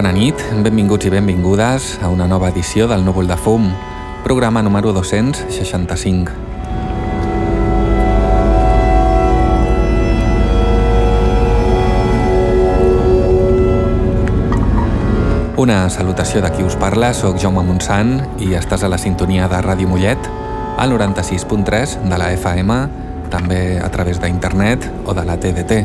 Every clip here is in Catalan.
Bona nit, benvinguts i benvingudes a una nova edició del Núvol de Fum, programa número 265. Una salutació de qui us parla, sóc Jaume Montsant i estàs a la sintonia de Ràdio Mollet, al 96.3 de la FM, també a través d'internet o de la TDT.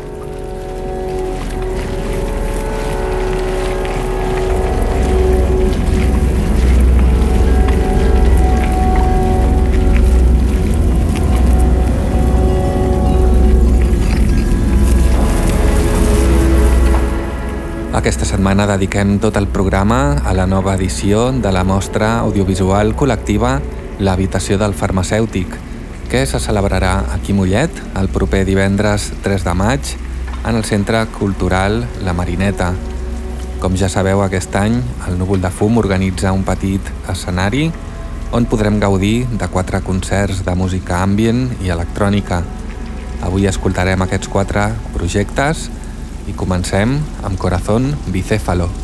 Setmana dediquem tot el programa a la nova edició de la mostra audiovisual col·lectiva L'habitació del farmacèutic, que se celebrarà aquí Mollet el proper divendres 3 de maig en el Centre Cultural La Marineta. Com ja sabeu, aquest any el Núvol de Fum organitza un petit escenari on podrem gaudir de quatre concerts de música ambient i electrònica. Avui escoltarem aquests quatre projectes comencem amb Corazón Bicéfalo.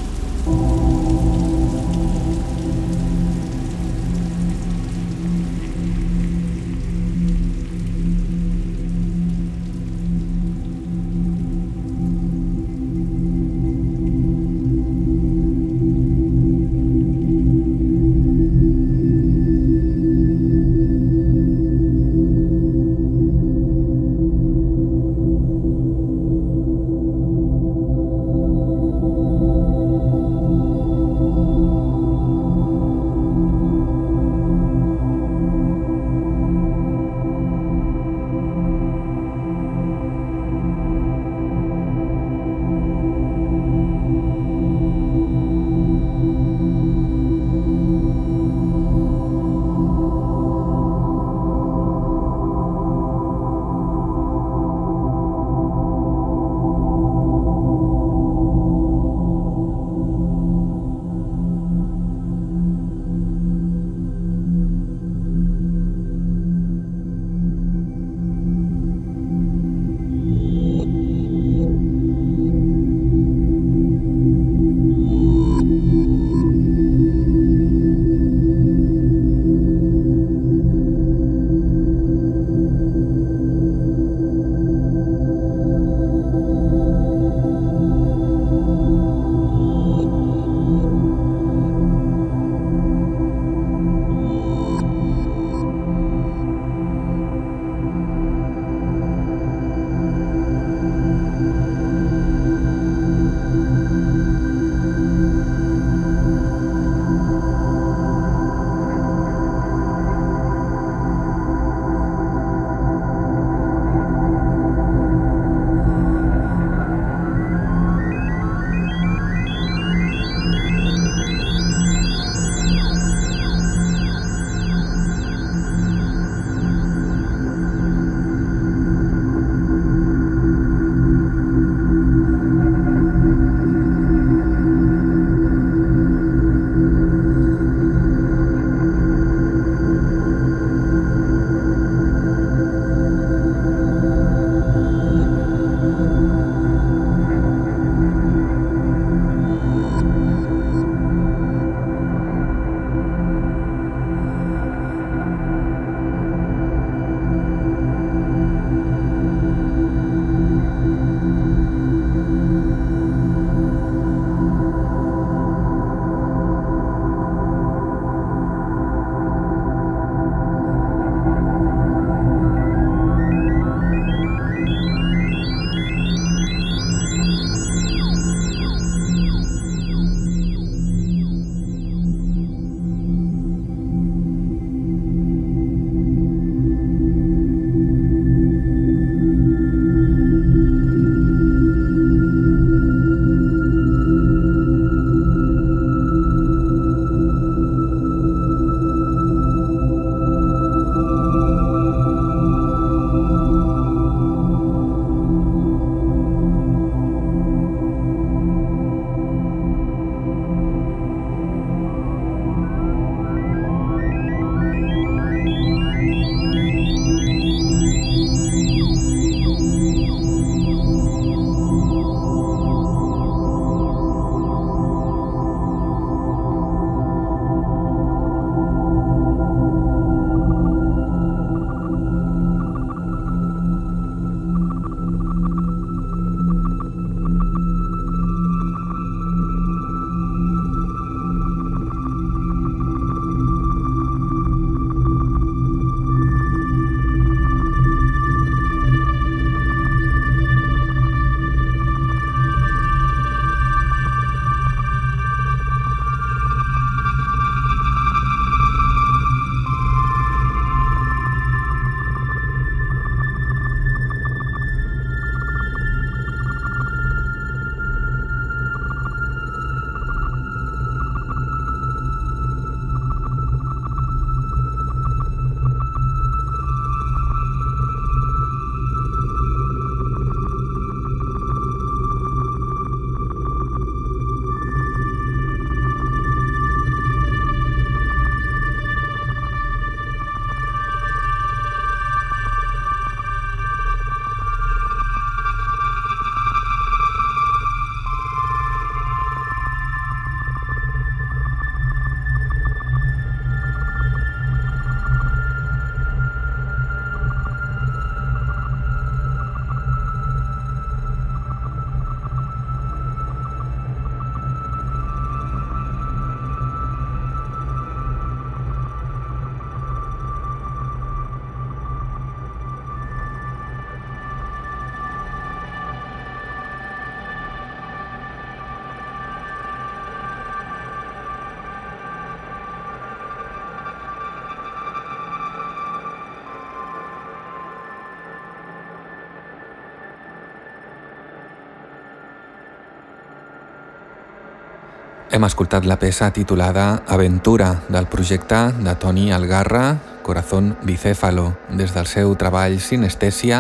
Hem escoltat la peça titulada Aventura del projecte de Toni Algarra, Corazón Bicéfalo, des del seu treball Sinestèsia,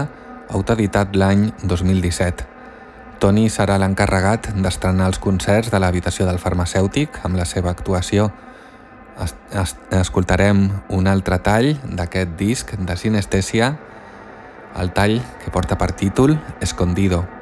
autoeditat l'any 2017. Toni serà l'encarregat d'estrenar els concerts de l'habitació del farmacèutic amb la seva actuació. Es es escoltarem un altre tall d'aquest disc de Sinestèsia, el tall que porta per títol Escondido.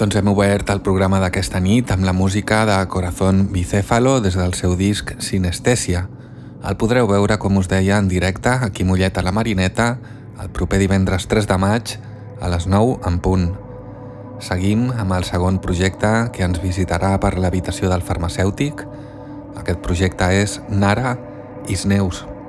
Doncs hem obert el programa d'aquesta nit amb la música de Corazón Bicéfalo des del seu disc Sinestèsia. El podreu veure, com us deia, en directe aquí Mollet a la Marineta el proper divendres 3 de maig a les 9 en punt. Seguim amb el segon projecte que ens visitarà per l'habitació del farmacèutic. Aquest projecte és Nara Isneus. Narais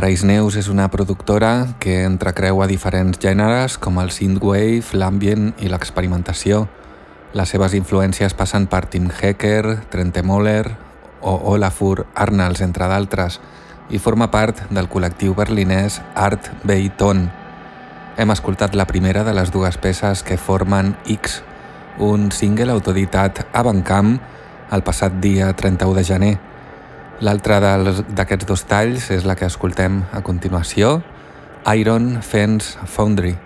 Neus és una productora que entrecreua diferents gèneres com el synthwave, l'ambient i l'experimentació. Les seves influències passen per Tim Hecker, Trente Moller o Olafur Arnalds, entre d'altres, i forma part del col·lectiu berlinès Art Beiton. Hem escoltat la primera de les dues peces que formen X, un single autoditat a Bancamp el passat dia 31 de gener. L'altre d'aquests dos talls és la que escoltem a continuació, Iron Fence Foundry.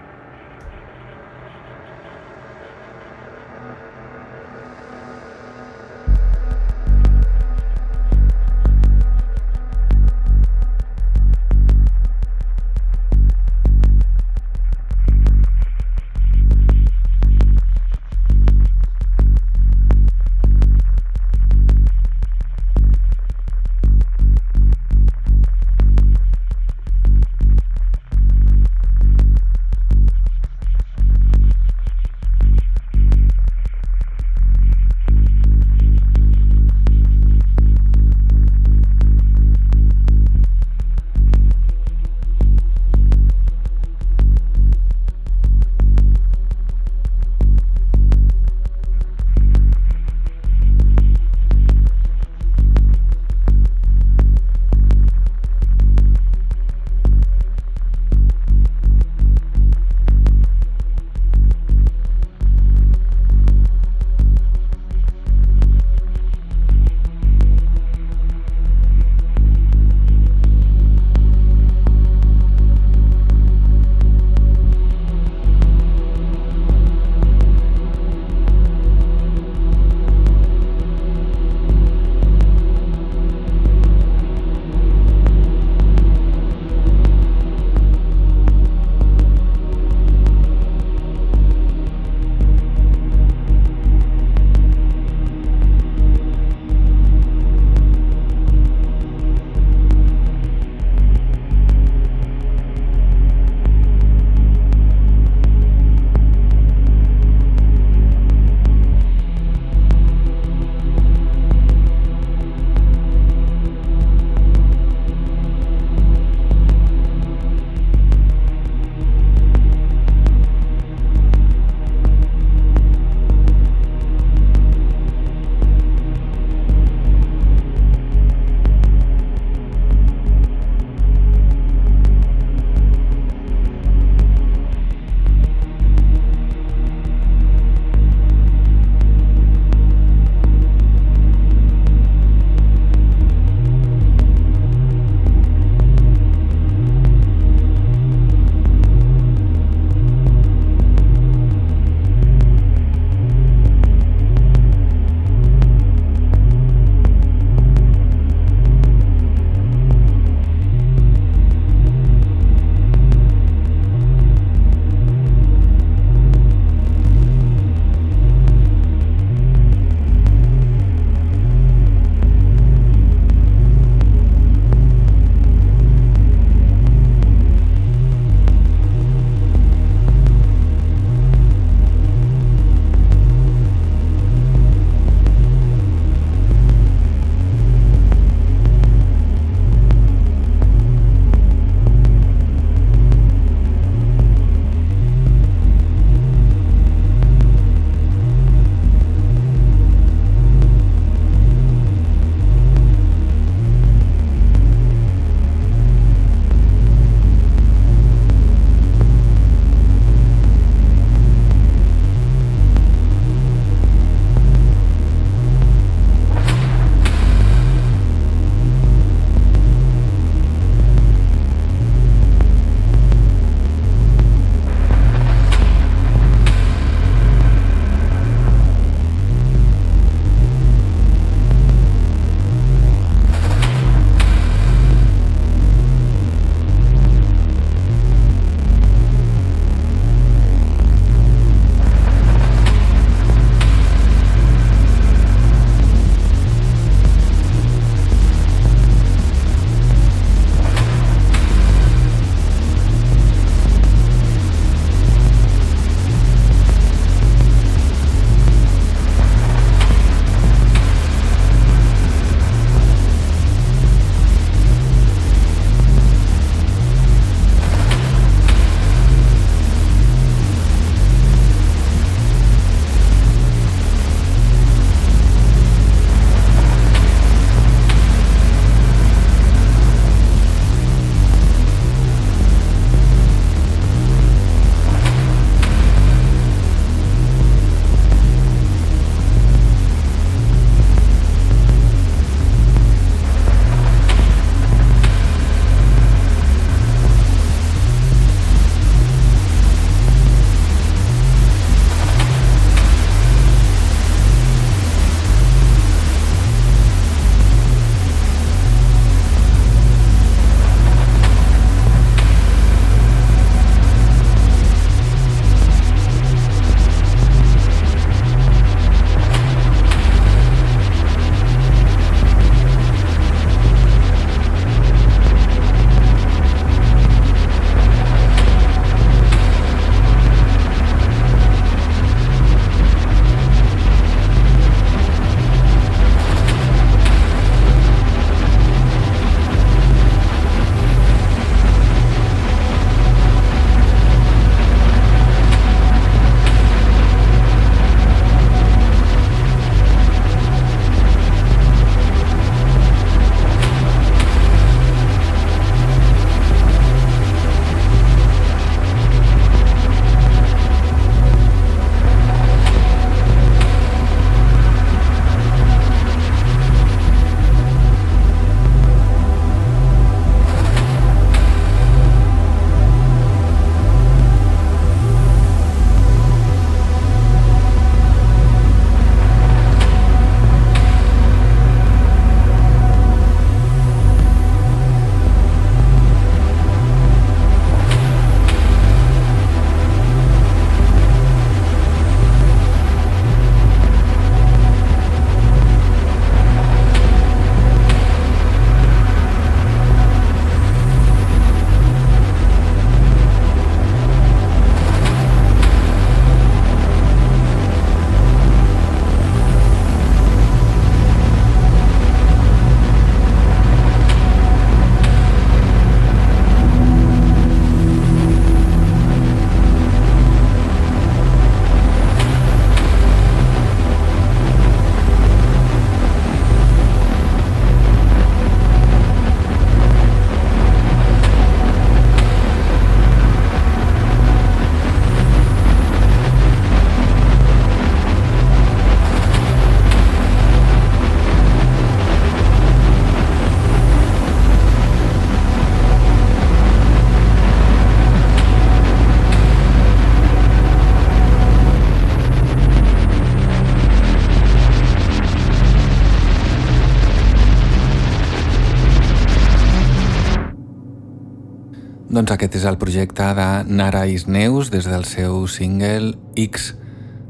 Doncs aquest és el projecte de Nara Isneus des del seu single X.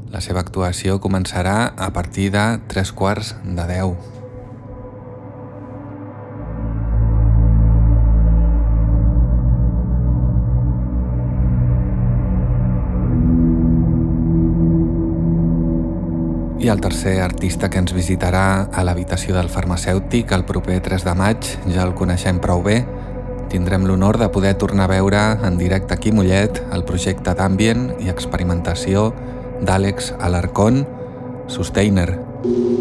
La seva actuació començarà a partir de tres quarts de deu. I el tercer artista que ens visitarà a l'habitació del farmacèutic el proper 3 de maig, ja el coneixem prou bé, tindrem l'honor de poder tornar a veure en directe aquí Mollet el projecte d'ambient i experimentació d'Àlex Alarcón, Sustainer. Sustainer.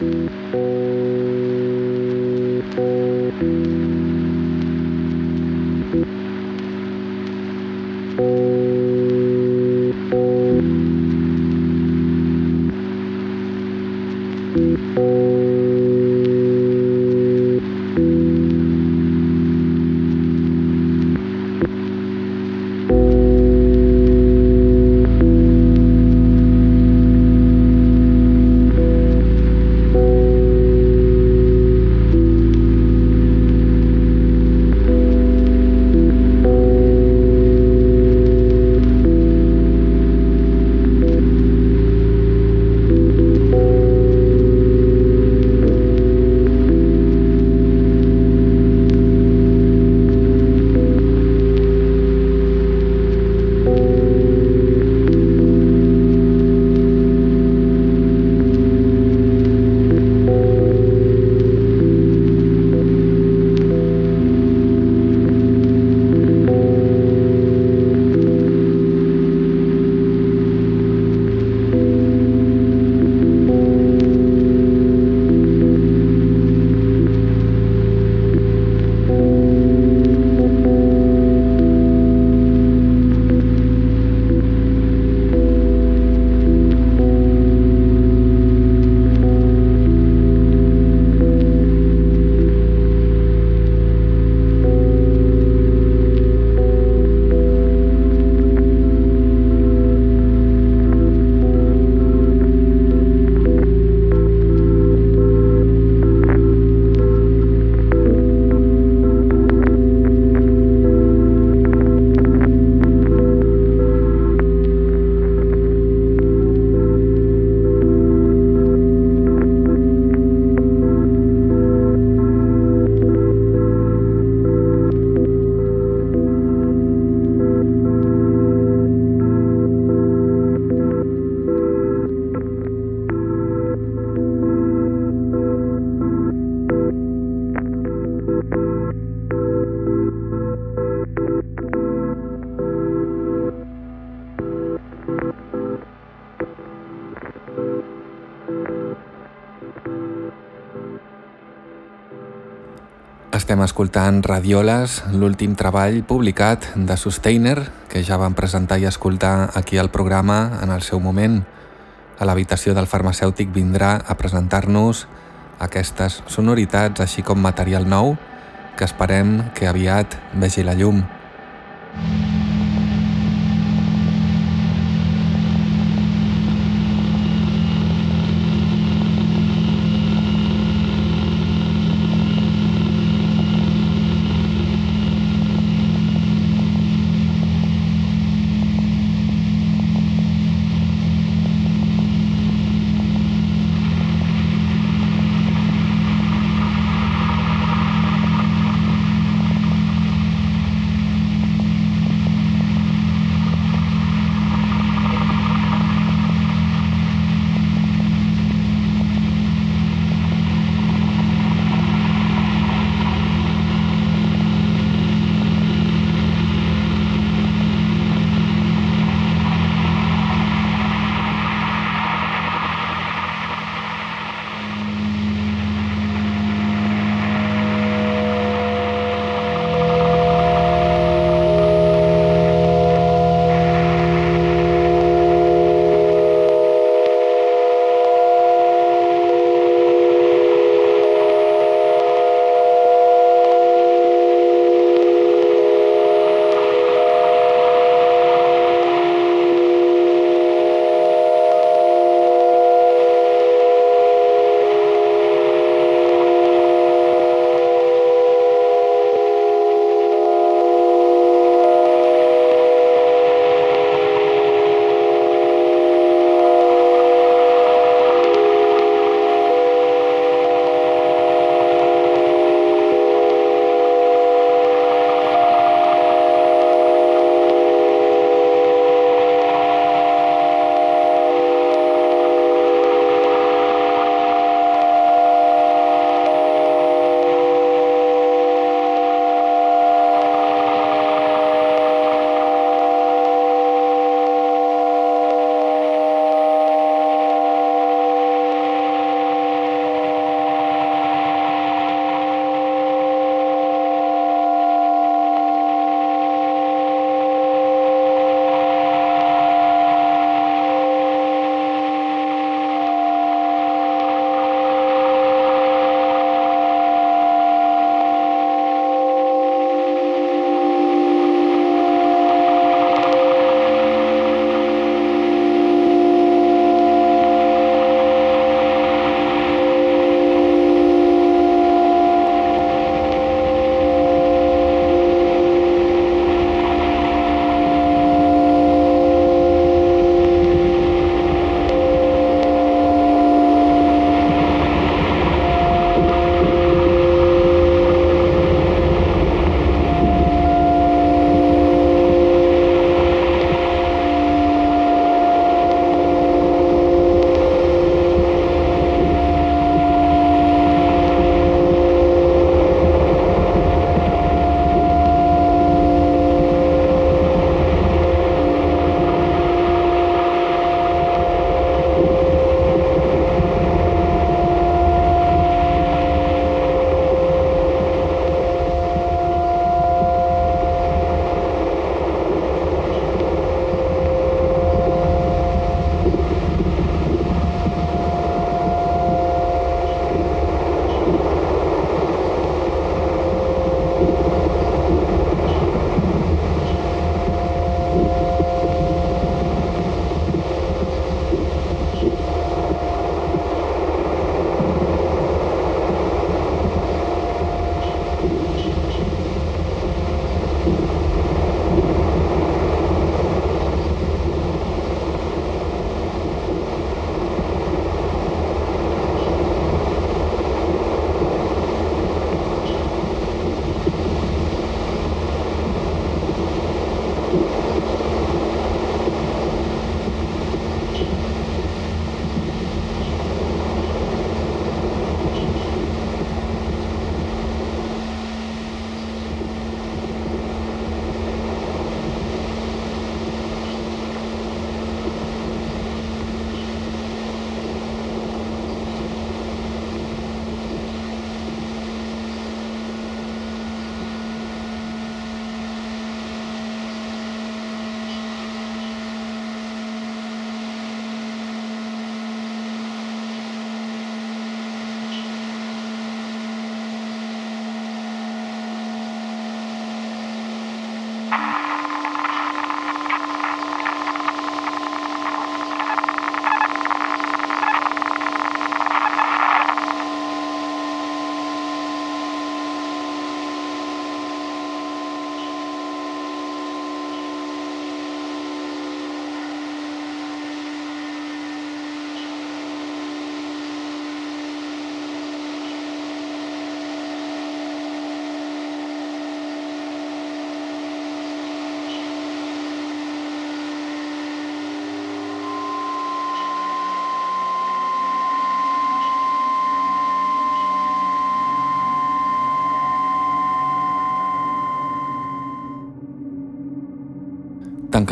Thank you. Escoltant Radioles, l'últim treball publicat de Sustainer, que ja vam presentar i escoltar aquí al programa en el seu moment. A l'habitació del farmacèutic vindrà a presentar-nos aquestes sonoritats, així com material nou, que esperem que aviat vegi la llum.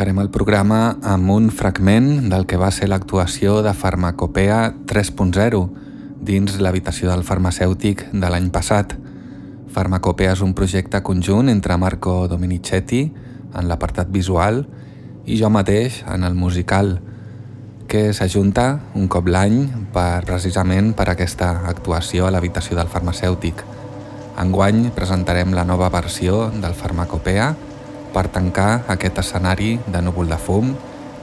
Tancarem el programa amb un fragment del que va ser l'actuació de Farmacopea 3.0 dins l'habitació del farmacèutic de l'any passat. Farmacopea és un projecte conjunt entre Marco Dominicetti en l'apartat visual i jo mateix en el musical, que s'ajunta un cop l'any per, precisament per aquesta actuació a l'habitació del farmacèutic. Enguany presentarem la nova versió del Farmacopea per tancar aquest escenari de núvol de fum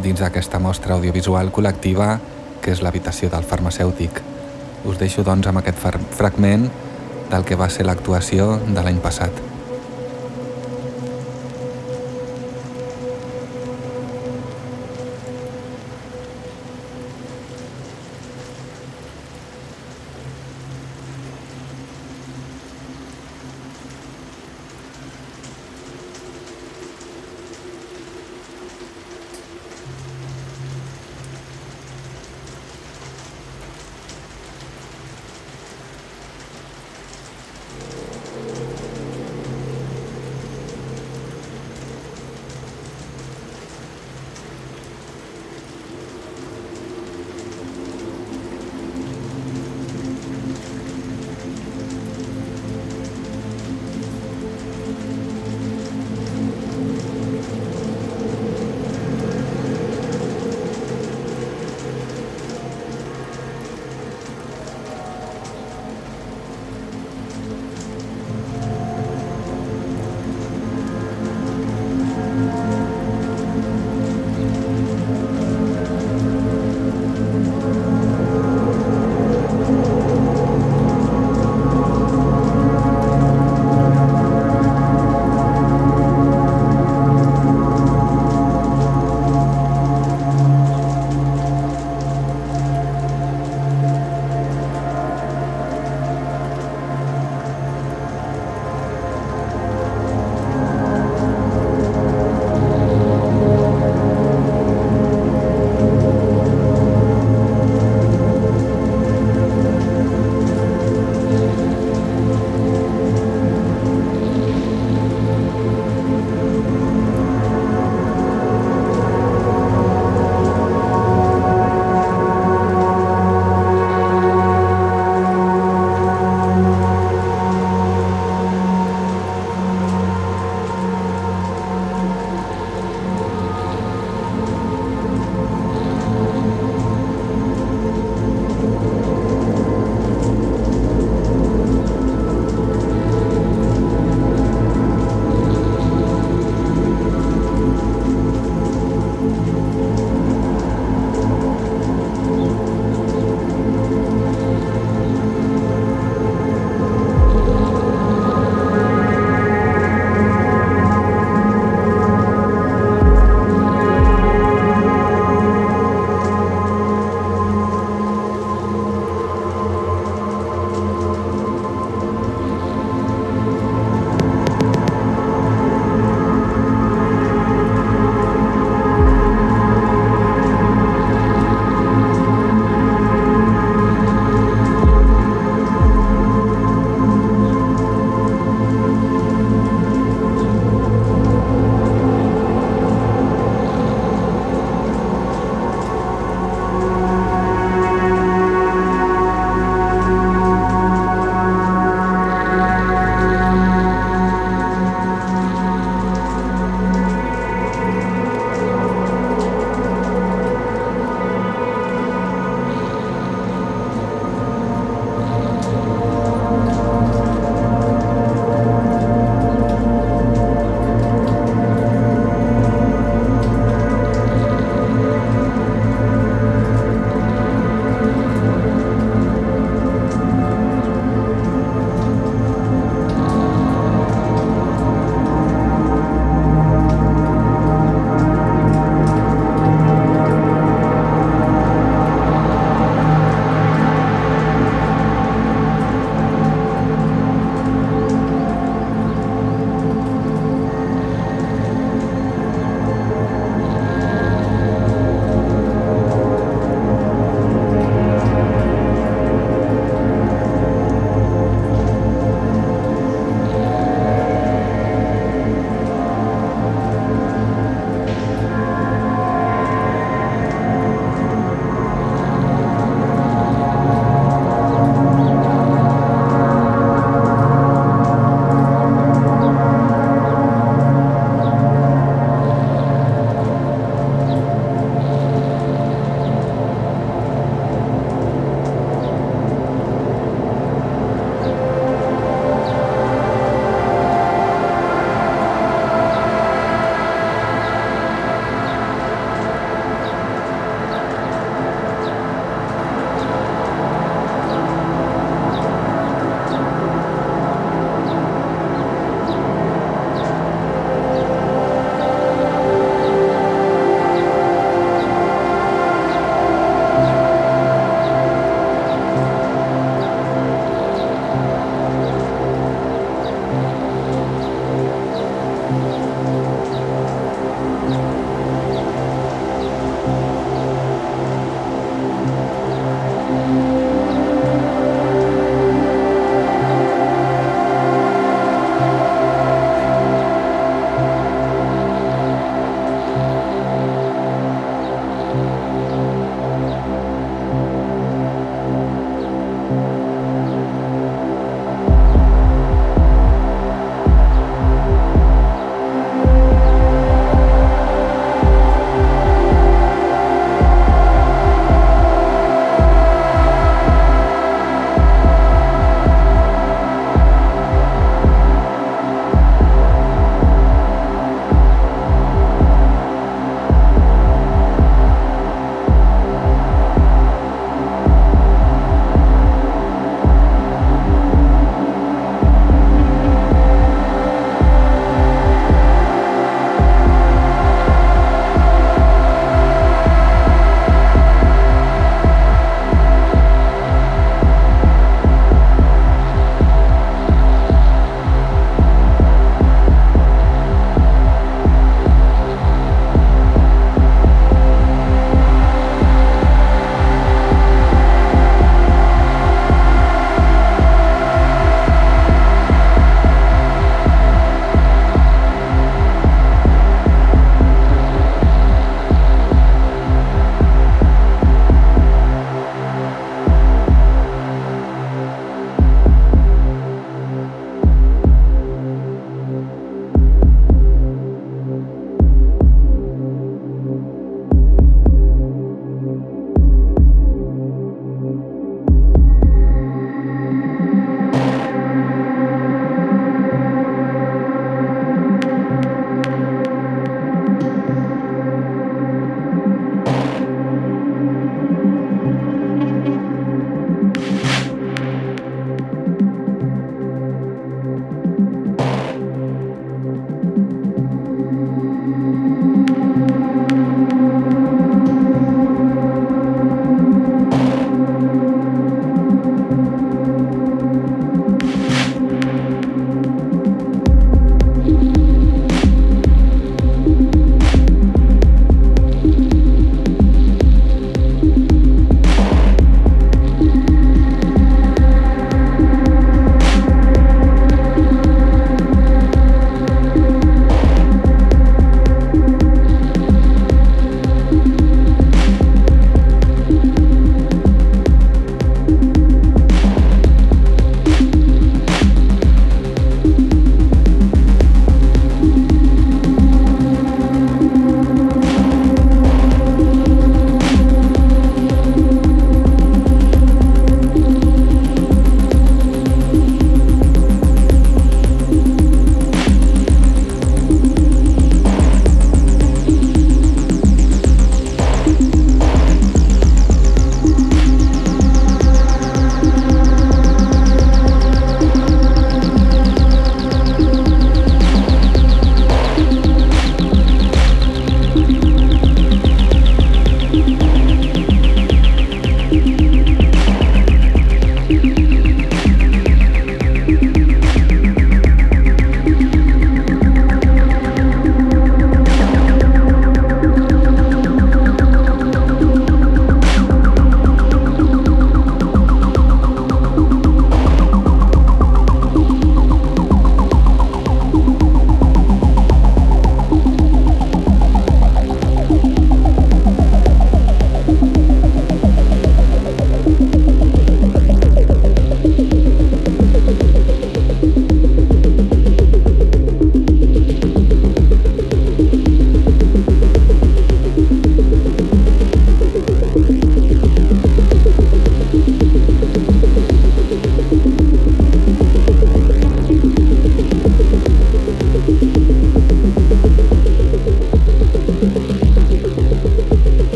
dins d'aquesta mostra audiovisual col·lectiva que és l'habitació del farmacèutic. Us deixo doncs amb aquest fragment del que va ser l'actuació de l'any passat.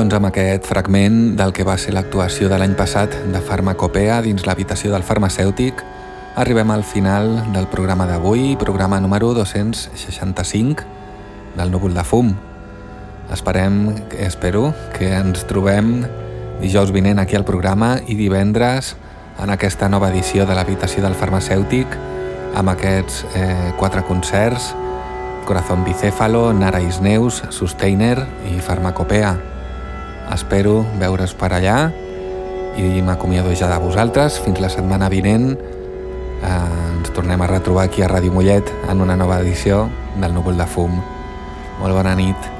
Doncs amb aquest fragment del que va ser l'actuació de l'any passat de Farmacopea dins l'habitació del farmacèutic, arribem al final del programa d'avui, programa número 265 del Núvol de Fum. Esperem, espero, que ens trobem dijous vinent aquí al programa i divendres en aquesta nova edició de l'habitació del farmacèutic amb aquests eh, quatre concerts Corazón Bicéfalo, Nara Isneus, Sustainer i Farmacopea. Espero veure's per allà i m'acomiado ja de vosaltres. Fins la setmana vinent eh, ens tornem a retrobar aquí a Ràdio Mollet en una nova edició del Núvol de Fum. Molt bona nit.